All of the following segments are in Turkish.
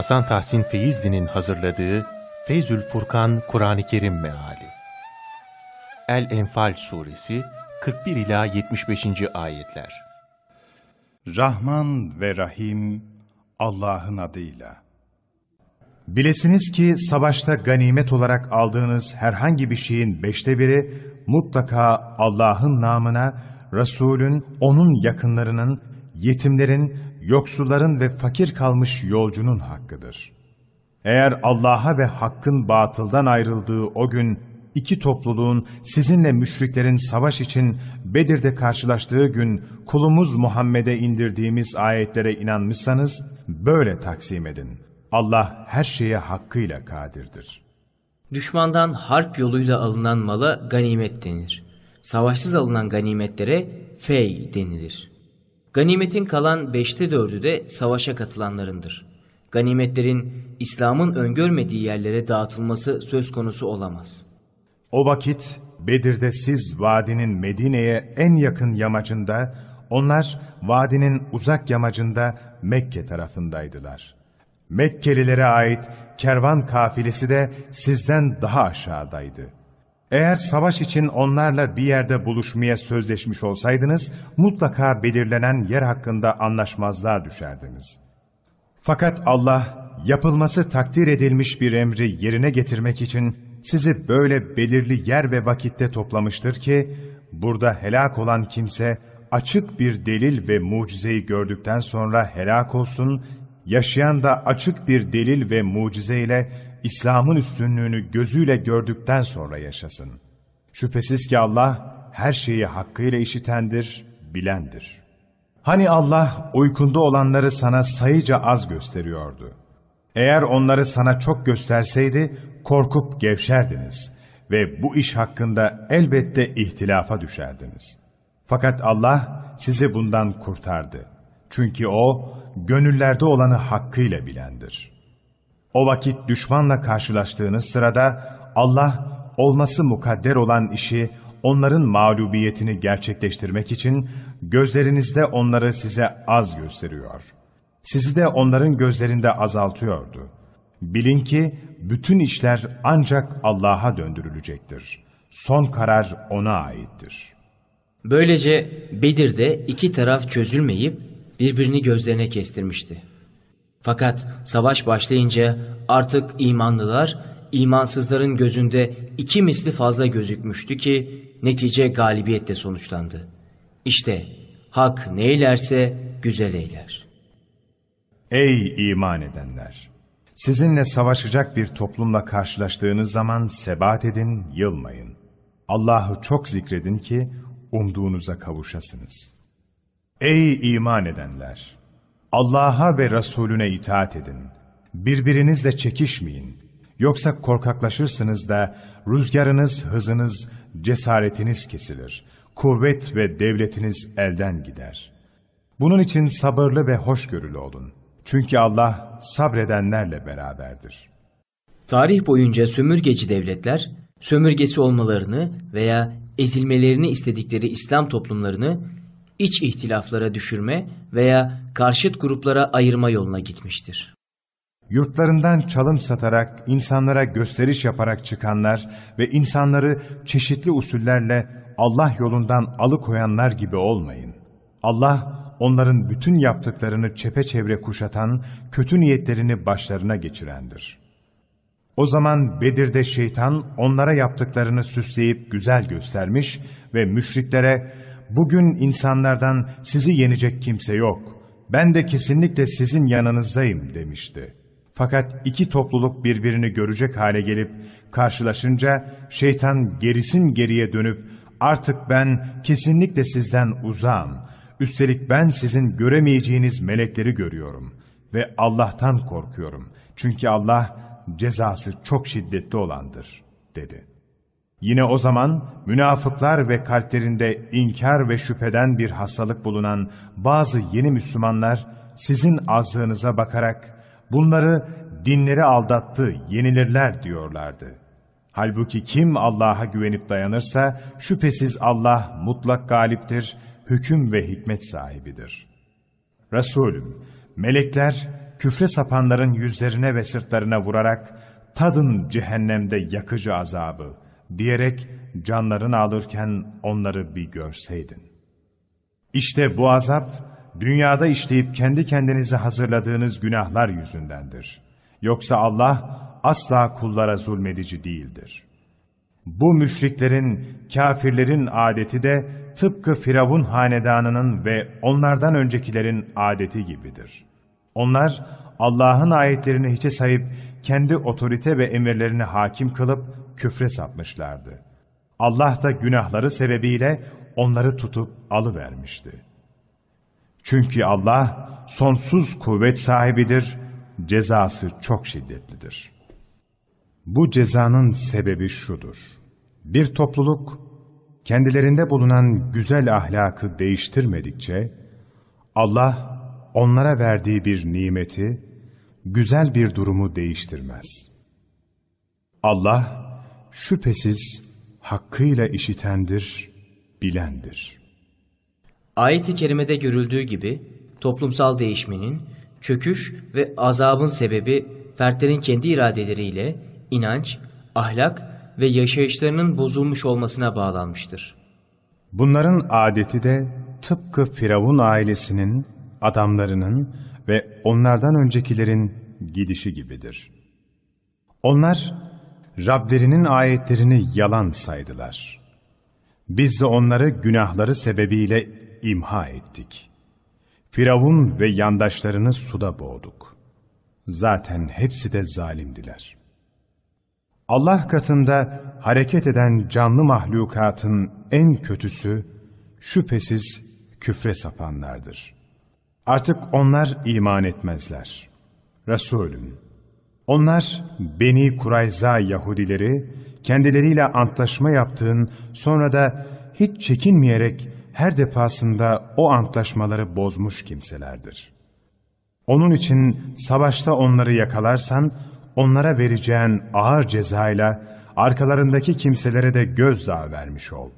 Hasan Tahsin Feyzli'nin hazırladığı Feyzül Furkan Kur'an-ı Kerim Meali El-Enfal Suresi 41 ila 75. ayetler. Rahman ve Rahim Allah'ın adıyla. Bilesiniz ki savaşta ganimet olarak aldığınız herhangi bir şeyin beşte biri mutlaka Allah'ın namına, Resulün, onun yakınlarının, yetimlerin, yoksulların ve fakir kalmış yolcunun hakkıdır. Eğer Allah'a ve Hakk'ın batıldan ayrıldığı o gün iki topluluğun sizinle müşriklerin savaş için Bedir'de karşılaştığı gün kulumuz Muhammed'e indirdiğimiz ayetlere inanmışsanız böyle taksim edin. Allah her şeye hakkıyla kadirdir. Düşmandan harp yoluyla alınan mala ganimet denir. Savaşsız alınan ganimetlere fey denilir. Ganimetin kalan beşte dördü de savaşa katılanlarındır. Ganimetlerin İslam'ın öngörmediği yerlere dağıtılması söz konusu olamaz. O vakit Bedir'de siz vadinin Medine'ye en yakın yamacında, onlar vadinin uzak yamacında Mekke tarafındaydılar. Mekkelilere ait kervan kafilesi de sizden daha aşağıdaydı. Eğer savaş için onlarla bir yerde buluşmaya sözleşmiş olsaydınız, mutlaka belirlenen yer hakkında anlaşmazlığa düşerdiniz. Fakat Allah, yapılması takdir edilmiş bir emri yerine getirmek için sizi böyle belirli yer ve vakitte toplamıştır ki, burada helak olan kimse, açık bir delil ve mucizeyi gördükten sonra helak olsun, yaşayan da açık bir delil ve mucizeyle İslam'ın üstünlüğünü gözüyle gördükten sonra yaşasın. Şüphesiz ki Allah her şeyi hakkıyla işitendir, bilendir. Hani Allah uykunda olanları sana sayıca az gösteriyordu. Eğer onları sana çok gösterseydi korkup gevşerdiniz ve bu iş hakkında elbette ihtilafa düşerdiniz. Fakat Allah sizi bundan kurtardı. Çünkü O gönüllerde olanı hakkıyla bilendir. O vakit düşmanla karşılaştığınız sırada Allah olması mukadder olan işi onların mağlubiyetini gerçekleştirmek için gözlerinizde onları size az gösteriyor. Sizi de onların gözlerinde azaltıyordu. Bilin ki bütün işler ancak Allah'a döndürülecektir. Son karar O'na aittir. Böylece Bedir'de iki taraf çözülmeyip birbirini gözlerine kestirmişti. Fakat savaş başlayınca artık imanlılar imansızların gözünde iki misli fazla gözükmüştü ki netice galibiyetle sonuçlandı. İşte hak neylerse güzel eyler. Ey iman edenler! Sizinle savaşacak bir toplumla karşılaştığınız zaman sebat edin, yılmayın. Allah'ı çok zikredin ki umduğunuza kavuşasınız. Ey iman edenler! Allah'a ve Resulüne itaat edin. Birbirinizle çekişmeyin. Yoksa korkaklaşırsınız da rüzgarınız, hızınız, cesaretiniz kesilir. Kuvvet ve devletiniz elden gider. Bunun için sabırlı ve hoşgörülü olun. Çünkü Allah sabredenlerle beraberdir. Tarih boyunca sömürgeci devletler, sömürgesi olmalarını veya ezilmelerini istedikleri İslam toplumlarını iç ihtilaflara düşürme veya karşıt gruplara ayırma yoluna gitmiştir. Yurtlarından çalım satarak, insanlara gösteriş yaparak çıkanlar ve insanları çeşitli usullerle Allah yolundan alıkoyanlar gibi olmayın. Allah, onların bütün yaptıklarını çepeçevre kuşatan, kötü niyetlerini başlarına geçirendir. O zaman Bedir'de şeytan onlara yaptıklarını süsleyip güzel göstermiş ve müşriklere, bugün insanlardan sizi yenecek kimse yok, ben de kesinlikle sizin yanınızdayım demişti. Fakat iki topluluk birbirini görecek hale gelip karşılaşınca şeytan gerisin geriye dönüp artık ben kesinlikle sizden uzağım. Üstelik ben sizin göremeyeceğiniz melekleri görüyorum ve Allah'tan korkuyorum. Çünkü Allah cezası çok şiddetli olandır dedi. Yine o zaman münafıklar ve kalplerinde inkar ve şüpheden bir hastalık bulunan bazı yeni Müslümanlar sizin azlığınıza bakarak bunları dinleri aldattı, yenilirler diyorlardı. Halbuki kim Allah'a güvenip dayanırsa şüphesiz Allah mutlak galiptir, hüküm ve hikmet sahibidir. Resulüm, melekler küfre sapanların yüzlerine ve sırtlarına vurarak tadın cehennemde yakıcı azabı diyerek canlarını alırken onları bir görseydin. İşte bu azap dünyada işleyip kendi kendinize hazırladığınız günahlar yüzündendir. Yoksa Allah asla kullara zulmedici değildir. Bu müşriklerin, kafirlerin adeti de tıpkı Firavun hanedanının ve onlardan öncekilerin adeti gibidir. Onlar Allah'ın ayetlerini hiçe sayıp kendi otorite ve emirlerini hakim kılıp küfre sapmışlardı. Allah da günahları sebebiyle onları tutup alıvermişti. Çünkü Allah sonsuz kuvvet sahibidir, cezası çok şiddetlidir. Bu cezanın sebebi şudur. Bir topluluk kendilerinde bulunan güzel ahlakı değiştirmedikçe Allah onlara verdiği bir nimeti, güzel bir durumu değiştirmez. Allah şüphesiz hakkıyla işitendir, bilendir. Ayet-i kerimede görüldüğü gibi toplumsal değişmenin, çöküş ve azabın sebebi fertlerin kendi iradeleriyle inanç, ahlak ve yaşayışlarının bozulmuş olmasına bağlanmıştır. Bunların adeti de tıpkı Firavun ailesinin, adamlarının ve onlardan öncekilerin gidişi gibidir. Onlar Rablerinin ayetlerini yalan saydılar. Biz de onları günahları sebebiyle imha ettik. Firavun ve yandaşlarını suda boğduk. Zaten hepsi de zalimdiler. Allah katında hareket eden canlı mahlukatın en kötüsü şüphesiz küfre sapanlardır. Artık onlar iman etmezler. Resulüm, onlar Beni Kurayza Yahudileri kendileriyle antlaşma yaptığın sonra da hiç çekinmeyerek her defasında o antlaşmaları bozmuş kimselerdir. Onun için savaşta onları yakalarsan onlara vereceğin ağır cezayla arkalarındaki kimselere de gözdağı vermiş ol.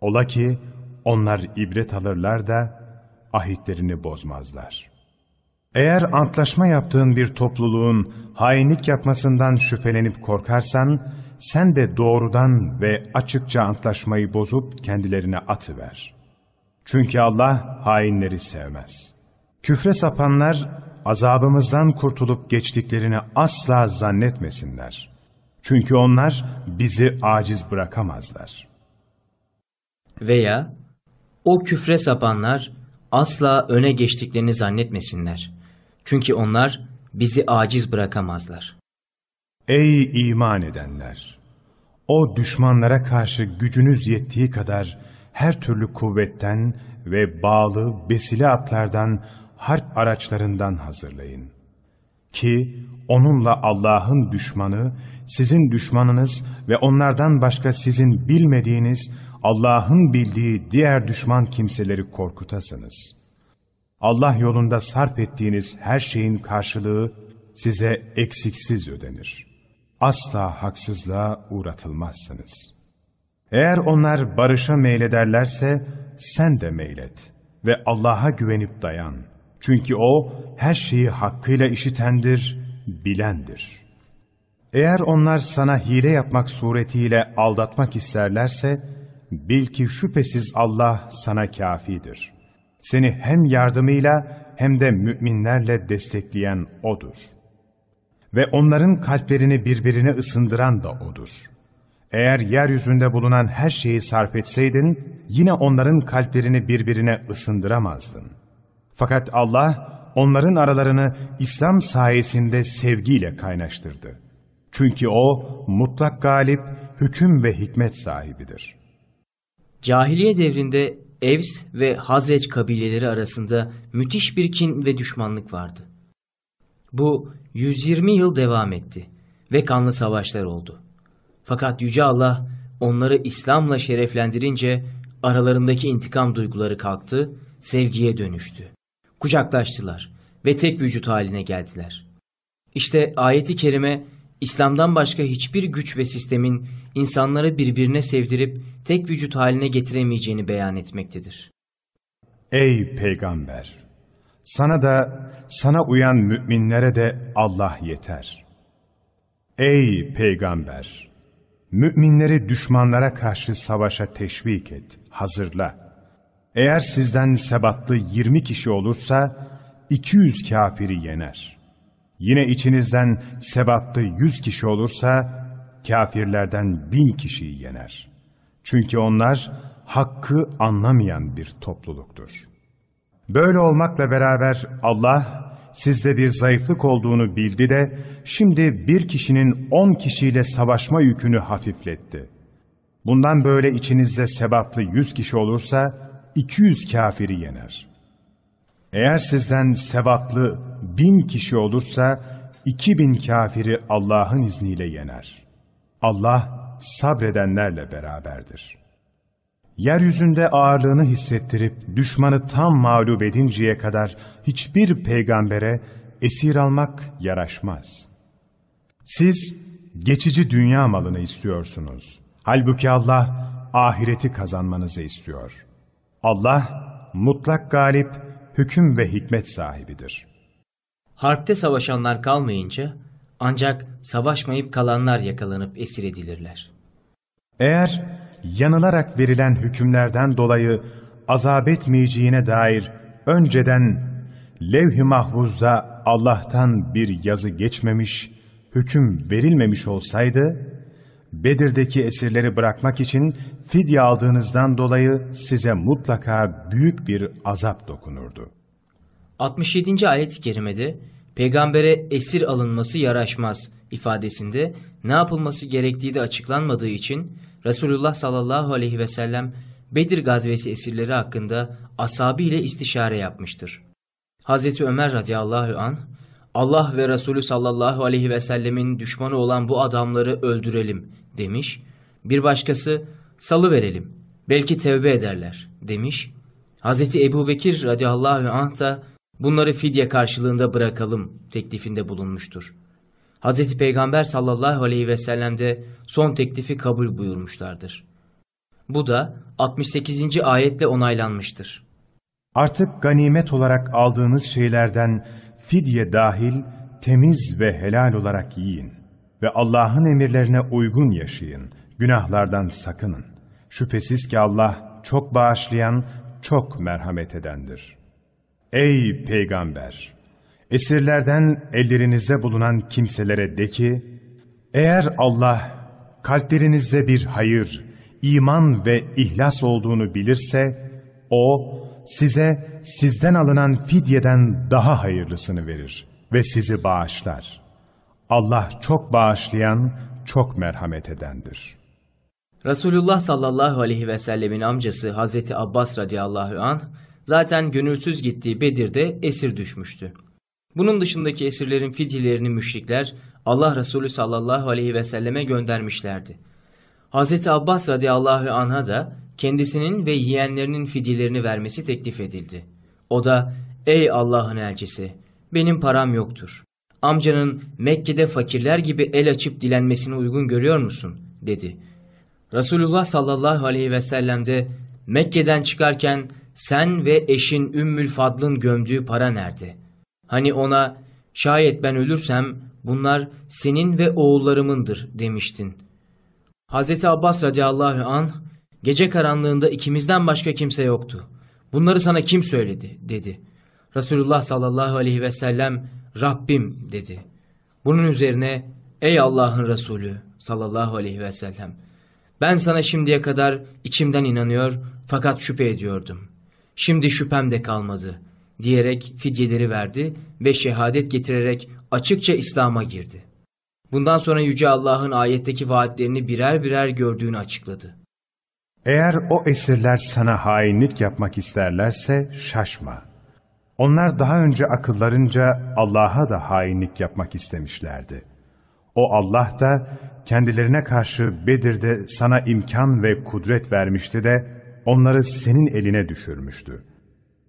Ola ki onlar ibret alırlar da ahitlerini bozmazlar. Eğer antlaşma yaptığın bir topluluğun hainlik yapmasından şüphelenip korkarsan, sen de doğrudan ve açıkça antlaşmayı bozup kendilerine atıver. Çünkü Allah hainleri sevmez. Küfre sapanlar, azabımızdan kurtulup geçtiklerini asla zannetmesinler. Çünkü onlar bizi aciz bırakamazlar. Veya o küfre sapanlar asla öne geçtiklerini zannetmesinler. Çünkü onlar bizi aciz bırakamazlar. Ey iman edenler! O düşmanlara karşı gücünüz yettiği kadar her türlü kuvvetten ve bağlı besile atlardan, harp araçlarından hazırlayın. Ki onunla Allah'ın düşmanı, sizin düşmanınız ve onlardan başka sizin bilmediğiniz, Allah'ın bildiği diğer düşman kimseleri korkutasınız. Allah yolunda sarf ettiğiniz her şeyin karşılığı size eksiksiz ödenir. Asla haksızlığa uğratılmazsınız. Eğer onlar barışa meylederlerse sen de meylet ve Allah'a güvenip dayan. Çünkü O her şeyi hakkıyla işitendir, bilendir. Eğer onlar sana hile yapmak suretiyle aldatmak isterlerse, bil ki şüphesiz Allah sana kafidir. Seni hem yardımıyla hem de müminlerle destekleyen O'dur. Ve onların kalplerini birbirine ısındıran da O'dur. Eğer yeryüzünde bulunan her şeyi sarf etseydin, yine onların kalplerini birbirine ısındıramazdın. Fakat Allah, onların aralarını İslam sayesinde sevgiyle kaynaştırdı. Çünkü O, mutlak galip, hüküm ve hikmet sahibidir. Cahiliye devrinde Evs ve Hazreç kabileleri arasında müthiş bir kin ve düşmanlık vardı. Bu 120 yıl devam etti ve kanlı savaşlar oldu. Fakat Yüce Allah onları İslam'la şereflendirince aralarındaki intikam duyguları kalktı, sevgiye dönüştü. Kucaklaştılar ve tek vücut haline geldiler. İşte ayeti kerime İslam'dan başka hiçbir güç ve sistemin insanları birbirine sevdirip tek vücut haline getiremeyeceğini beyan etmektedir. Ey peygamber! Sana da, sana uyan müminlere de Allah yeter. Ey peygamber! Müminleri düşmanlara karşı savaşa teşvik et, hazırla. Eğer sizden sebatlı 20 kişi olursa, 200 kafiri yener. Yine içinizden sebatlı 100 kişi olursa, kafirlerden bin kişiyi yener. Çünkü onlar hakkı anlamayan bir topluluktur. Böyle olmakla beraber Allah sizde bir zayıflık olduğunu bildi de şimdi bir kişinin on kişiyle savaşma yükünü hafifletti. Bundan böyle içinizde sebatlı yüz kişi olursa 200 kafiri yener. Eğer sizden sebatlı bin kişi olursa 2000 kafiri Allah'ın izniyle yener. Allah sabredenlerle beraberdir. Yeryüzünde ağırlığını hissettirip düşmanı tam mağlup edinceye kadar hiçbir peygambere esir almak yaraşmaz. Siz geçici dünya malını istiyorsunuz. Halbuki Allah ahireti kazanmanızı istiyor. Allah mutlak galip, hüküm ve hikmet sahibidir. Harpte savaşanlar kalmayınca ancak savaşmayıp kalanlar yakalanıp esir edilirler. Eğer yanılarak verilen hükümlerden dolayı azap etmeyeceğine dair önceden levh-i mahfuzda Allah'tan bir yazı geçmemiş, hüküm verilmemiş olsaydı, Bedir'deki esirleri bırakmak için fidye aldığınızdan dolayı size mutlaka büyük bir azap dokunurdu. 67. ayet-i kerimede peygambere esir alınması yaraşmaz ifadesinde ne yapılması gerektiği de açıklanmadığı için Resulullah sallallahu aleyhi ve sellem Bedir gazvesi esirleri hakkında ashabı ile istişare yapmıştır. Hazreti Ömer radıyallahu an Allah ve Resulü sallallahu aleyhi ve sellemin düşmanı olan bu adamları öldürelim demiş. Bir başkası salı verelim belki tevbe ederler demiş. Hazreti Ebu Bekir radıyallahu anh da bunları fidye karşılığında bırakalım teklifinde bulunmuştur. Hazreti Peygamber sallallahu aleyhi ve sellem de son teklifi kabul buyurmuşlardır. Bu da 68. ayetle onaylanmıştır. Artık ganimet olarak aldığınız şeylerden fidye dahil temiz ve helal olarak yiyin ve Allah'ın emirlerine uygun yaşayın, günahlardan sakının. Şüphesiz ki Allah çok bağışlayan, çok merhamet edendir. Ey Peygamber! Esirlerden ellerinizde bulunan kimselere de ki, eğer Allah kalplerinizde bir hayır, iman ve ihlas olduğunu bilirse, O size sizden alınan fidyeden daha hayırlısını verir ve sizi bağışlar. Allah çok bağışlayan, çok merhamet edendir. Resulullah sallallahu aleyhi ve sellemin amcası Hazreti Abbas radıyallahu anh zaten gönülsüz gittiği Bedir'de esir düşmüştü. Bunun dışındaki esirlerin fidyelerini müşrikler Allah Resulü sallallahu aleyhi ve selleme göndermişlerdi. Hazreti Abbas radıyallahu anh'a da kendisinin ve yeğenlerinin fidyelerini vermesi teklif edildi. O da ey Allah'ın elçisi benim param yoktur. Amcanın Mekke'de fakirler gibi el açıp dilenmesini uygun görüyor musun? dedi. Resulullah sallallahu aleyhi ve sellem de Mekke'den çıkarken sen ve eşin Ümmül Fadl'ın gömdüğü para nerede? Hani ona şayet ben ölürsem bunlar senin ve oğullarımındır demiştin. Hazreti Abbas radıyallahu an gece karanlığında ikimizden başka kimse yoktu. Bunları sana kim söyledi dedi. Resulullah sallallahu aleyhi ve sellem Rabbim dedi. Bunun üzerine ey Allah'ın Resulü sallallahu aleyhi ve sellem ben sana şimdiye kadar içimden inanıyor fakat şüphe ediyordum. Şimdi şüphem de kalmadı diyerek fidyeleri verdi ve şehadet getirerek açıkça İslam'a girdi. Bundan sonra Yüce Allah'ın ayetteki vaatlerini birer birer gördüğünü açıkladı. Eğer o esirler sana hainlik yapmak isterlerse şaşma. Onlar daha önce akıllarınca Allah'a da hainlik yapmak istemişlerdi. O Allah da kendilerine karşı Bedir'de sana imkan ve kudret vermişti de onları senin eline düşürmüştü.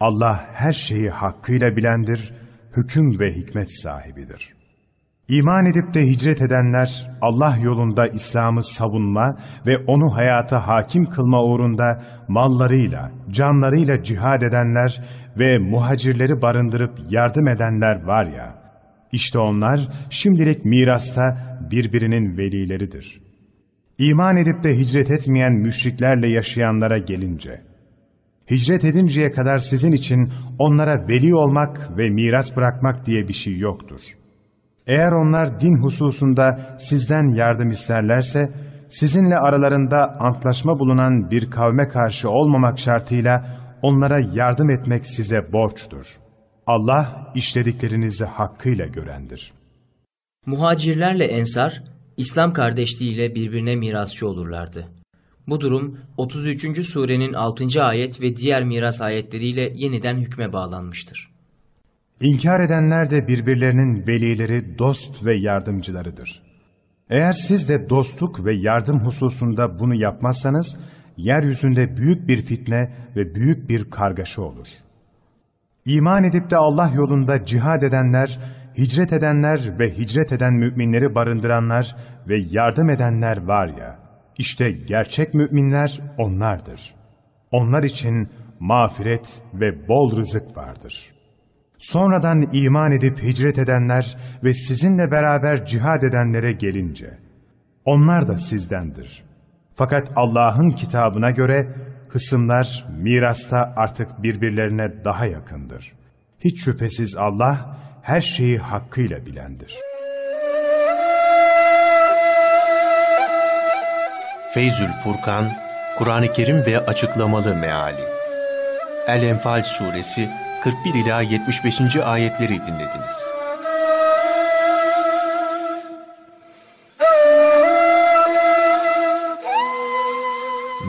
Allah her şeyi hakkıyla bilendir, hüküm ve hikmet sahibidir. İman edip de hicret edenler, Allah yolunda İslam'ı savunma ve onu hayata hakim kılma uğrunda mallarıyla, canlarıyla cihad edenler ve muhacirleri barındırıp yardım edenler var ya, işte onlar şimdilik mirasta birbirinin velileridir. İman edip de hicret etmeyen müşriklerle yaşayanlara gelince, hicret edinceye kadar sizin için onlara veli olmak ve miras bırakmak diye bir şey yoktur.'' Eğer onlar din hususunda sizden yardım isterlerse, sizinle aralarında antlaşma bulunan bir kavme karşı olmamak şartıyla onlara yardım etmek size borçtur. Allah işlediklerinizi hakkıyla görendir. Muhacirlerle ensar, İslam kardeşliğiyle birbirine mirasçı olurlardı. Bu durum 33. surenin 6. ayet ve diğer miras ayetleriyle yeniden hükme bağlanmıştır. İnkar edenler de birbirlerinin velileri, dost ve yardımcılarıdır. Eğer siz de dostluk ve yardım hususunda bunu yapmazsanız, yeryüzünde büyük bir fitne ve büyük bir kargaşa olur. İman edip de Allah yolunda cihad edenler, hicret edenler ve hicret eden müminleri barındıranlar ve yardım edenler var ya, işte gerçek müminler onlardır. Onlar için mağfiret ve bol rızık vardır.'' Sonradan iman edip hicret edenler ve sizinle beraber cihad edenlere gelince, onlar da sizdendir. Fakat Allah'ın kitabına göre hısımlar mirasta artık birbirlerine daha yakındır. Hiç şüphesiz Allah her şeyi hakkıyla bilendir. Feyzül Furkan, Kur'an-ı Kerim ve açıklamalı meali. El-Enfal Suresi 41 ila 75. ayetleri dinlediniz.